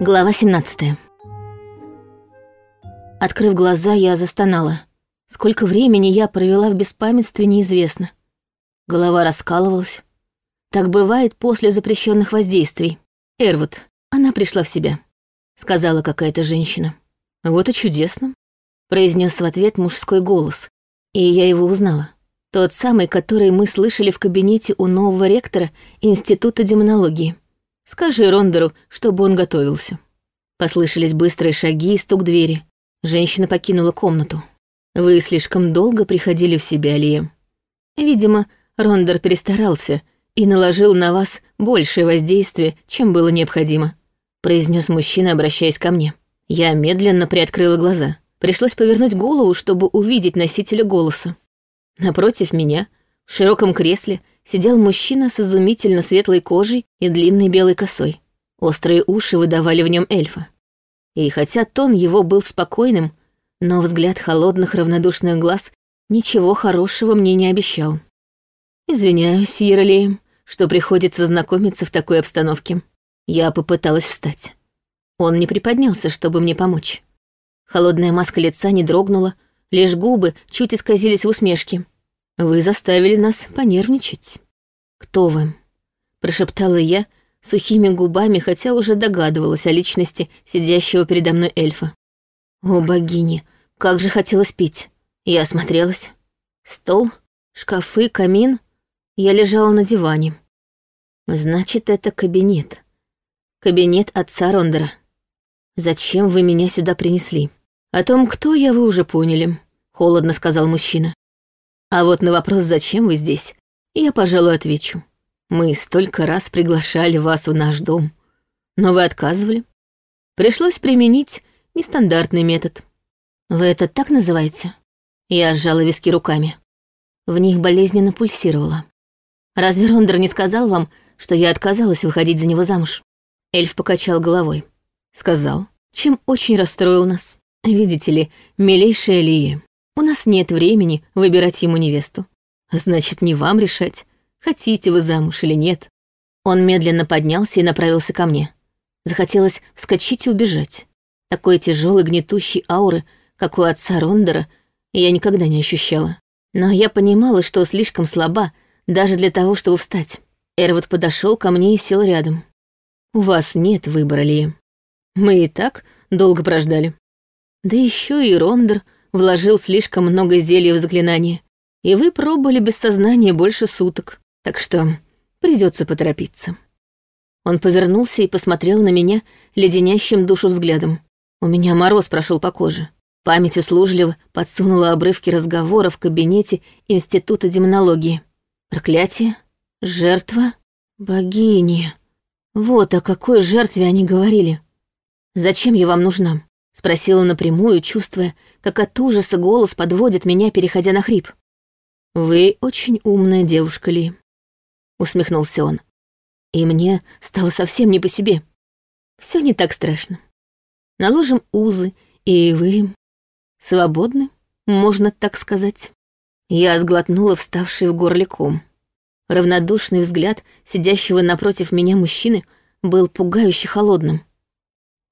Глава 17 Открыв глаза, я застонала. Сколько времени я провела в беспамятстве, неизвестно. Голова раскалывалась. Так бывает после запрещенных воздействий. Эрвуд, она пришла в себя, сказала какая-то женщина. Вот и чудесно, произнес в ответ мужской голос, и я его узнала. Тот самый, который мы слышали в кабинете у нового ректора Института демонологии. Скажи Рондеру, чтобы он готовился. Послышались быстрые шаги и стук двери. Женщина покинула комнату. Вы слишком долго приходили в себя, Лия. Видимо, Рондер перестарался и наложил на вас большее воздействие, чем было необходимо, произнес мужчина, обращаясь ко мне. Я медленно приоткрыла глаза. Пришлось повернуть голову, чтобы увидеть носителя голоса. Напротив меня, в широком кресле, сидел мужчина с изумительно светлой кожей и длинной белой косой. Острые уши выдавали в нем эльфа. И хотя тон его был спокойным, но взгляд холодных равнодушных глаз ничего хорошего мне не обещал. «Извиняюсь, Ярлеем, что приходится знакомиться в такой обстановке. Я попыталась встать. Он не приподнялся, чтобы мне помочь. Холодная маска лица не дрогнула, лишь губы чуть исказились в усмешке. Вы заставили нас понервничать. Кто вы? Прошептала я сухими губами, хотя уже догадывалась о личности сидящего передо мной эльфа. О, богини, как же хотелось пить. Я осмотрелась. Стол, шкафы, камин. Я лежала на диване. Значит, это кабинет. Кабинет отца Рондера. Зачем вы меня сюда принесли? О том, кто я, вы уже поняли, холодно сказал мужчина. А вот на вопрос, зачем вы здесь, я, пожалуй, отвечу. Мы столько раз приглашали вас в наш дом, но вы отказывали. Пришлось применить нестандартный метод. Вы это так называете? Я сжала виски руками. В них болезненно пульсировало. Разве Рондер не сказал вам, что я отказалась выходить за него замуж? Эльф покачал головой. Сказал, чем очень расстроил нас. Видите ли, милейшая Лия, у нас нет времени выбирать ему невесту. Значит, не вам решать, хотите вы замуж или нет. Он медленно поднялся и направился ко мне. Захотелось вскочить и убежать. Такой тяжелой гнетущей ауры, как у отца Рондера, я никогда не ощущала. Но я понимала, что слишком слаба даже для того, чтобы встать. Эрвуд подошел ко мне и сел рядом. «У вас нет выбора, Лия. Мы и так долго прождали. Да еще и Рондер вложил слишком много зелья в заклинание, и вы пробовали без сознания больше суток, так что придется поторопиться». Он повернулся и посмотрел на меня леденящим душу взглядом. У меня мороз прошел по коже. Память услужливо подсунула обрывки разговора в кабинете Института демонологии. Проклятие? Жертва? Богини. Вот о какой жертве они говорили. «Зачем я вам нужна?» Спросила напрямую, чувствуя, как от ужаса голос подводит меня, переходя на хрип. «Вы очень умная девушка, Ли», — усмехнулся он. И мне стало совсем не по себе. Все не так страшно. Наложим узы, и вы свободны, можно так сказать. Я сглотнула вставший в горле ком. Равнодушный взгляд сидящего напротив меня мужчины был пугающе холодным.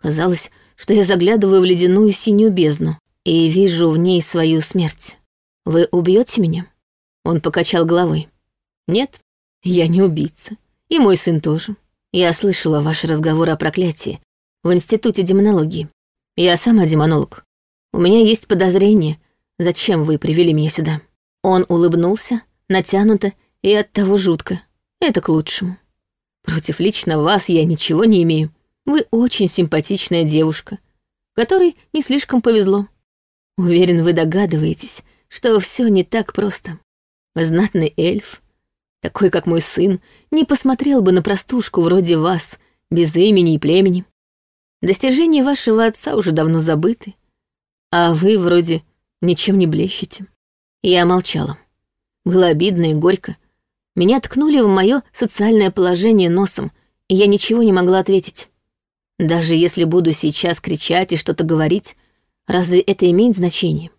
Казалось, что я заглядываю в ледяную синюю бездну и вижу в ней свою смерть. Вы убьете меня? Он покачал головой. Нет, я не убийца. И мой сын тоже. Я слышала ваш разговор о проклятии в Институте демонологии. Я сама демонолог. У меня есть подозрение, зачем вы привели меня сюда. Он улыбнулся, натянуто и оттого жутко. Это к лучшему. Против лично вас я ничего не имею. Вы очень симпатичная девушка, которой не слишком повезло. Уверен, вы догадываетесь, что все не так просто. Знатный эльф, такой как мой сын, не посмотрел бы на простушку вроде вас, без имени и племени. Достижения вашего отца уже давно забыты, а вы вроде ничем не блещете. Я молчала. Было обидно и горько. Меня ткнули в мое социальное положение носом, и я ничего не могла ответить. Даже если буду сейчас кричать и что-то говорить, разве это имеет значение?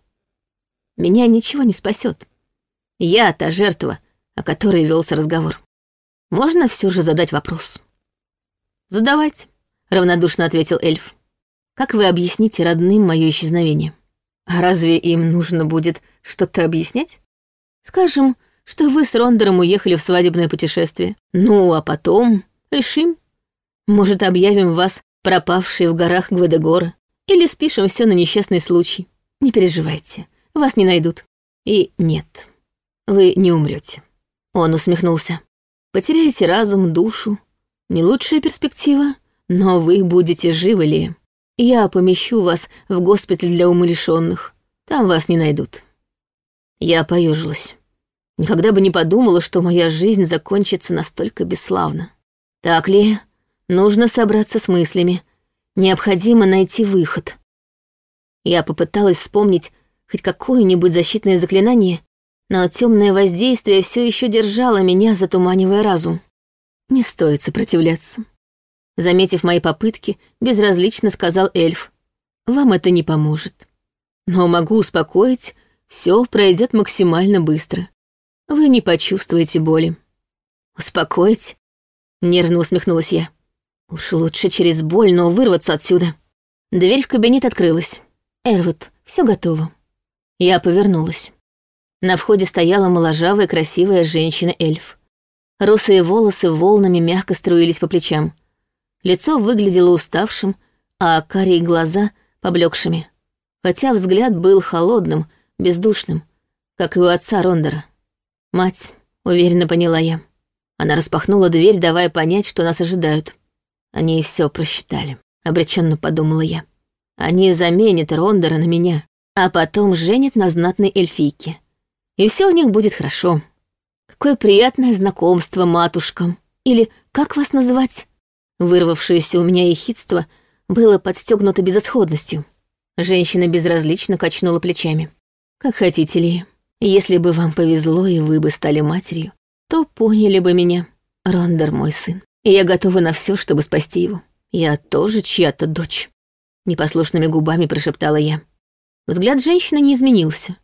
Меня ничего не спасет. Я та жертва, о которой велся разговор. Можно все же задать вопрос? Задавайте. — равнодушно ответил эльф. «Как вы объясните родным мое исчезновение? А разве им нужно будет что-то объяснять? Скажем, что вы с Рондером уехали в свадебное путешествие. Ну, а потом решим. Может, объявим вас пропавшие в горах Гвадегора. Или спишем все на несчастный случай. Не переживайте, вас не найдут. И нет, вы не умрете. Он усмехнулся. Потеряете разум, душу. Не лучшая перспектива, но вы будете живы ли. Я помещу вас в госпиталь для умалишенных. Там вас не найдут. Я поежилась. Никогда бы не подумала, что моя жизнь закончится настолько бесславно. Так ли? Нужно собраться с мыслями. Необходимо найти выход. Я попыталась вспомнить хоть какое-нибудь защитное заклинание, но темное воздействие все еще держало меня, затуманивая разум. Не стоит сопротивляться. Заметив мои попытки, безразлично сказал эльф. Вам это не поможет. Но могу успокоить, все пройдет максимально быстро. Вы не почувствуете боли. Успокоить? Нервно усмехнулась я. Уж лучше через боль, но вырваться отсюда. Дверь в кабинет открылась. Эрвот, все готово. Я повернулась. На входе стояла моложавая красивая женщина-эльф. Русые волосы волнами мягко струились по плечам. Лицо выглядело уставшим, а карие глаза — поблекшими. Хотя взгляд был холодным, бездушным, как и у отца Рондера. «Мать», — уверенно поняла я. Она распахнула дверь, давая понять, что нас ожидают. Они все просчитали, обреченно подумала я. Они заменят Рондера на меня, а потом женят на знатной эльфийке. И все у них будет хорошо. Какое приятное знакомство, матушка. Или как вас называть? Вырвавшееся у меня ехидство было подстегнуто безысходностью. Женщина безразлично качнула плечами. Как хотите ли. Если бы вам повезло, и вы бы стали матерью, то поняли бы меня. Рондер мой сын. И я готова на все, чтобы спасти его. Я тоже чья-то дочь. Непослушными губами прошептала я. Взгляд женщины не изменился.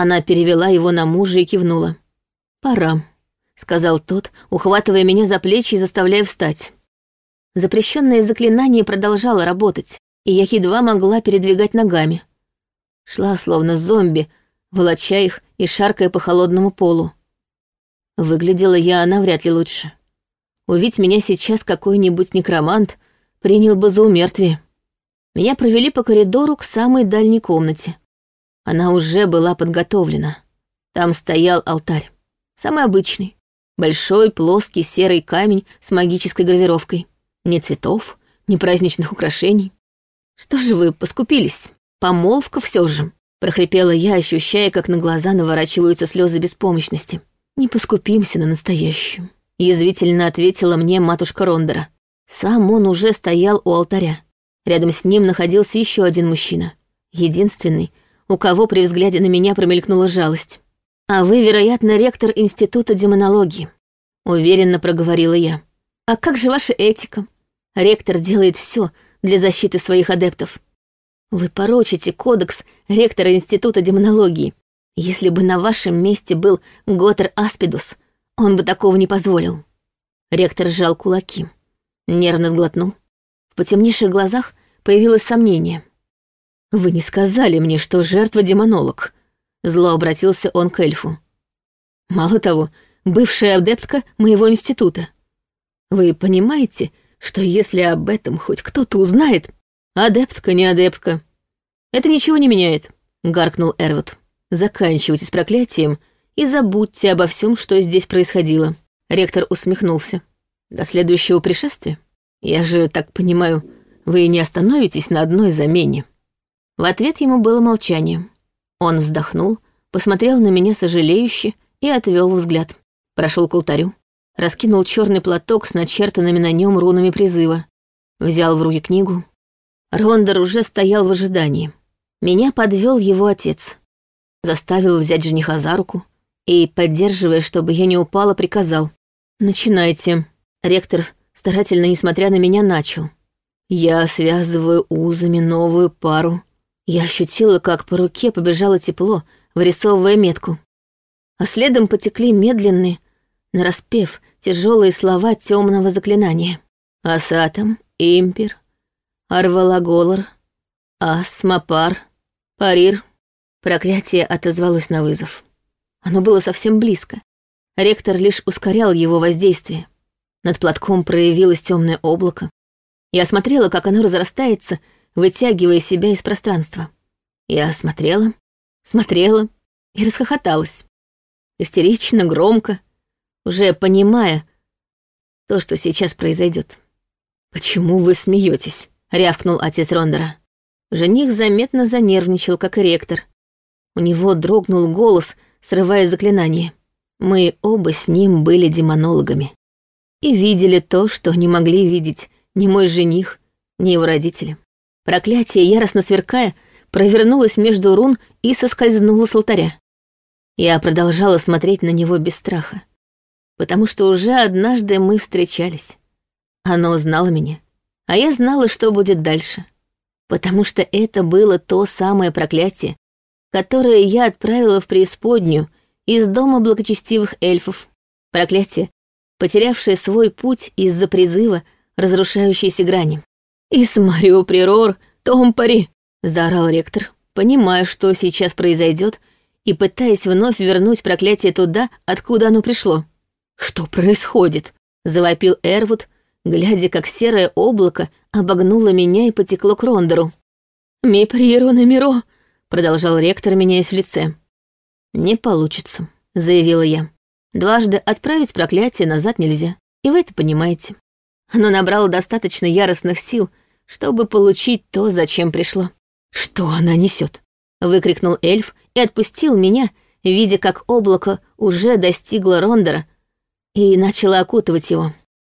Она перевела его на мужа и кивнула. «Пора», — сказал тот, ухватывая меня за плечи и заставляя встать. Запрещенное заклинание продолжало работать, и я едва могла передвигать ногами. Шла словно зомби, волоча их и шаркая по холодному полу. Выглядела я навряд ли лучше. Увидеть меня сейчас какой-нибудь некромант принял бы за умертвие. Меня провели по коридору к самой дальней комнате. Она уже была подготовлена. Там стоял алтарь. Самый обычный. Большой, плоский серый камень с магической гравировкой. Ни цветов, ни праздничных украшений. Что же вы поскупились? Помолвка все же. Прохрипела я, ощущая, как на глаза наворачиваются слезы беспомощности. Не поскупимся на настоящую. Язвительно ответила мне матушка Рондера. Сам он уже стоял у алтаря. Рядом с ним находился еще один мужчина. Единственный, у кого при взгляде на меня промелькнула жалость. «А вы, вероятно, ректор Института демонологии», — уверенно проговорила я. «А как же ваша этика? Ректор делает все для защиты своих адептов. Вы порочите кодекс ректора Института демонологии. Если бы на вашем месте был Готер Аспидус, он бы такого не позволил». Ректор сжал кулаки, нервно сглотнул. В потемневших глазах появилось сомнение. «Вы не сказали мне, что жертва демонолог», — зло обратился он к эльфу. «Мало того, бывшая адептка моего института. Вы понимаете, что если об этом хоть кто-то узнает, адептка не адептка. Это ничего не меняет», — гаркнул Эрвуд. «Заканчивайте с проклятием и забудьте обо всем, что здесь происходило». Ректор усмехнулся. «До следующего пришествия? Я же так понимаю, вы не остановитесь на одной замене». В ответ ему было молчание. Он вздохнул, посмотрел на меня сожалеюще и отвел взгляд. Прошел к алтарю, раскинул черный платок с начертанными на нем рунами призыва, взял в руки книгу. Рондер уже стоял в ожидании. Меня подвел его отец. Заставил взять жениха за руку и, поддерживая, чтобы я не упала, приказал. «Начинайте». Ректор, старательно несмотря на меня, начал. «Я связываю узами новую пару я ощутила, как по руке побежало тепло, вырисовывая метку. А следом потекли медленные, нараспев, тяжелые слова темного заклинания. Асатом, импер, арвалаголор, асмапар, парир. Проклятие отозвалось на вызов. Оно было совсем близко. Ректор лишь ускорял его воздействие. Над платком проявилось темное облако. Я смотрела, как оно разрастается, вытягивая себя из пространства. Я смотрела, смотрела и расхохоталась. Истерично, громко, уже понимая то, что сейчас произойдет. «Почему вы смеетесь?» — рявкнул отец Рондера. Жених заметно занервничал, как и ректор. У него дрогнул голос, срывая заклинание. Мы оба с ним были демонологами. И видели то, что не могли видеть ни мой жених, ни его родители. Проклятие, яростно сверкая, провернулось между рун и соскользнуло с алтаря. Я продолжала смотреть на него без страха, потому что уже однажды мы встречались. Оно знало меня, а я знала, что будет дальше, потому что это было то самое проклятие, которое я отправила в преисподнюю из дома благочестивых эльфов. Проклятие, потерявшее свой путь из-за призыва разрушающейся грани. «Исмарио Прирор, Томпари!» — заорал ректор, понимая, что сейчас произойдет, и пытаясь вновь вернуть проклятие туда, откуда оно пришло. «Что происходит?» — завопил Эрвуд, глядя, как серое облако обогнуло меня и потекло к Рондеру. «Ми Приро на Миро!» — продолжал ректор, меняясь в лице. «Не получится», — заявила я. «Дважды отправить проклятие назад нельзя, и вы это понимаете. Оно набрало достаточно яростных сил, чтобы получить то, зачем пришло». «Что она несет? выкрикнул эльф и отпустил меня, видя, как облако уже достигло Рондера и начало окутывать его.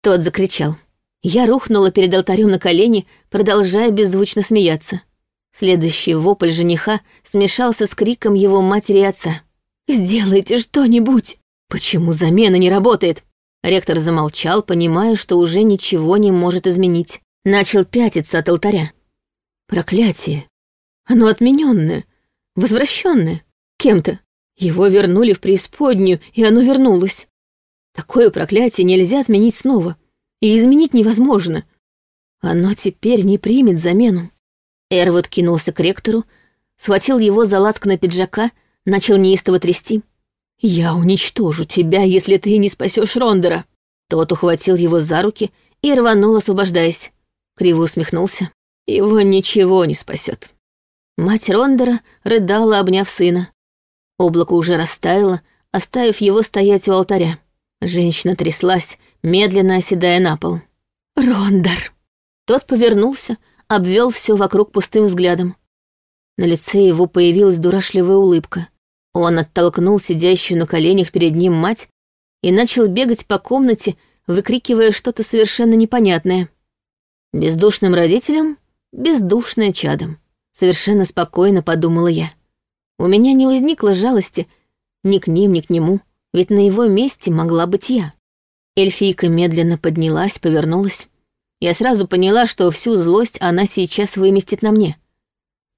Тот закричал. Я рухнула перед алтарем на колени, продолжая беззвучно смеяться. Следующий вопль жениха смешался с криком его матери и отца. «Сделайте что-нибудь!» «Почему замена не работает?» Ректор замолчал, понимая, что уже ничего не может изменить. Начал пятиться от алтаря. «Проклятие! Оно отмененное, возвращенное, кем-то. Его вернули в преисподнюю, и оно вернулось. Такое проклятие нельзя отменить снова, и изменить невозможно. Оно теперь не примет замену». Эрвуд кинулся к ректору, схватил его за на пиджака, начал неистово трясти. «Я уничтожу тебя, если ты не спасешь Рондера!» Тот ухватил его за руки и рванул, освобождаясь. Криво усмехнулся. «Его ничего не спасет. Мать Рондера рыдала, обняв сына. Облако уже растаяло, оставив его стоять у алтаря. Женщина тряслась, медленно оседая на пол. «Рондер!» Тот повернулся, обвел все вокруг пустым взглядом. На лице его появилась дурашливая улыбка. Он оттолкнул сидящую на коленях перед ним мать и начал бегать по комнате, выкрикивая что-то совершенно непонятное. Бездушным родителям бездушное чадом. Совершенно спокойно подумала я. У меня не возникло жалости ни к ним, ни к нему, ведь на его месте могла быть я. Эльфийка медленно поднялась, повернулась. Я сразу поняла, что всю злость она сейчас выместит на мне.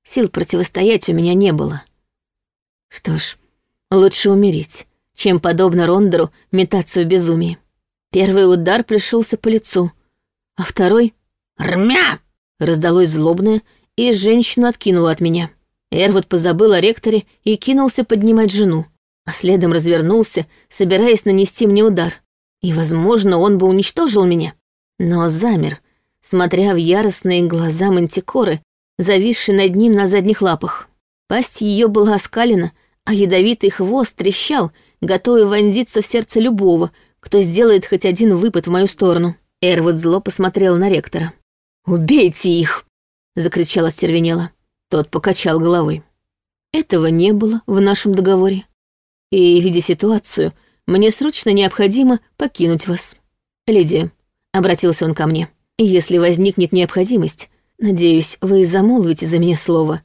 Сил противостоять у меня не было. Что ж, лучше умереть, чем, подобно Рондеру, метаться в безумии. Первый удар пришелся по лицу, а второй — «Рмя!» раздалось злобное, и женщину откинуло от меня. Эрвуд позабыл о ректоре и кинулся поднимать жену, а следом развернулся, собираясь нанести мне удар. И, возможно, он бы уничтожил меня но замер, смотря в яростные глаза мантикоры, зависшей над ним на задних лапах. Пасть ее была оскалена, а ядовитый хвост трещал, готовый вонзиться в сердце любого, кто сделает хоть один выпад в мою сторону. Эрвуд зло посмотрел на ректора. «Убейте их!» — закричала стервенела. Тот покачал головой. Этого не было в нашем договоре. И, видя ситуацию, мне срочно необходимо покинуть вас. Леди, — обратился он ко мне. «Если возникнет необходимость, надеюсь, вы замолвите за меня слово.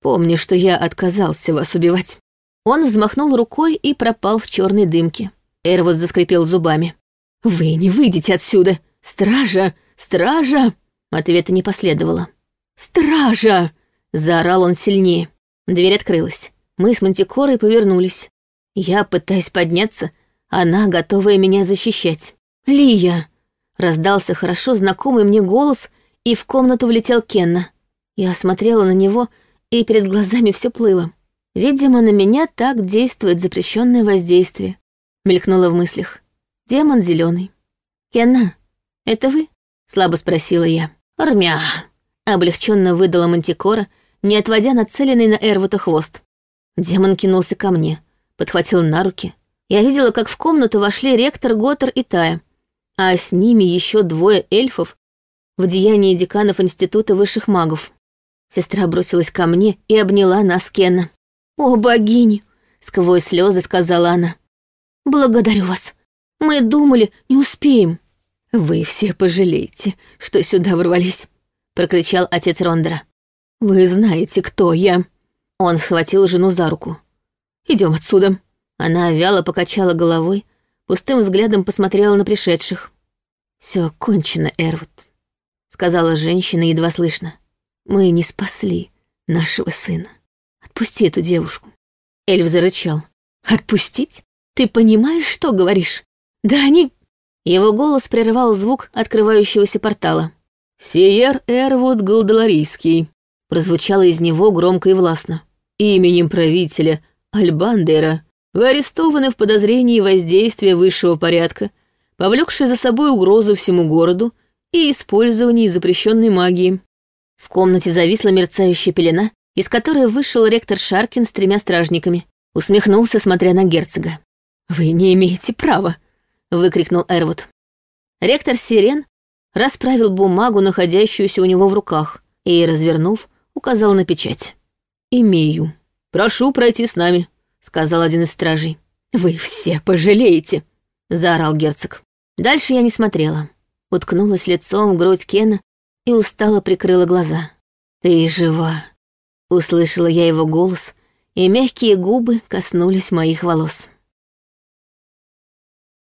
Помни, что я отказался вас убивать». Он взмахнул рукой и пропал в черной дымке. Эрвот заскрипел зубами. «Вы не выйдете отсюда! Стража! Стража!» Ответа не последовало. «Стража!» — заорал он сильнее. Дверь открылась. Мы с Мантикорой повернулись. Я, пытаясь подняться, она, готовая меня защищать. «Лия!» Раздался хорошо знакомый мне голос, и в комнату влетел Кенна. Я смотрела на него, и перед глазами все плыло. Видимо, на меня так действует запрещенное воздействие. Мелькнуло в мыслях. Демон зеленый. Кенна, это вы? Слабо спросила я. Армя. Облегченно выдала Мантикора, не отводя нацеленный на Эрвута хвост. Демон кинулся ко мне, подхватил на руки. Я видела, как в комнату вошли ректор Готтер и Тая, а с ними еще двое эльфов в деянии деканов Института высших магов. Сестра бросилась ко мне и обняла нас Кена. «О, богини!» — сквозь слезы сказала она. «Благодарю вас. Мы думали, не успеем». «Вы все пожалеете, что сюда ворвались», — прокричал отец Рондера. «Вы знаете, кто я». Он схватил жену за руку. Идем отсюда». Она вяло покачала головой, пустым взглядом посмотрела на пришедших. Все кончено, Эрвуд», — сказала женщина едва слышно. «Мы не спасли нашего сына. Отпусти эту девушку». Эльф зарычал. «Отпустить? Ты понимаешь, что говоришь? Да они...» Его голос прерывал звук открывающегося портала. «Сиер Эрвуд Галдаларийский», — прозвучало из него громко и властно. «Именем правителя Альбандера вы арестованы в подозрении воздействия высшего порядка, повлекшей за собой угрозу всему городу и использовании запрещенной магии». В комнате зависла мерцающая пелена, из которой вышел ректор Шаркин с тремя стражниками. Усмехнулся, смотря на герцога. «Вы не имеете права», — выкрикнул Эрвуд. Ректор Сирен расправил бумагу, находящуюся у него в руках, и, развернув, указал на печать. «Имею. Прошу пройти с нами», — сказал один из стражей. «Вы все пожалеете», — заорал герцог. Дальше я не смотрела. Уткнулась лицом в грудь Кена и устало прикрыла глаза. «Ты жива», — услышала я его голос, и мягкие губы коснулись моих волос.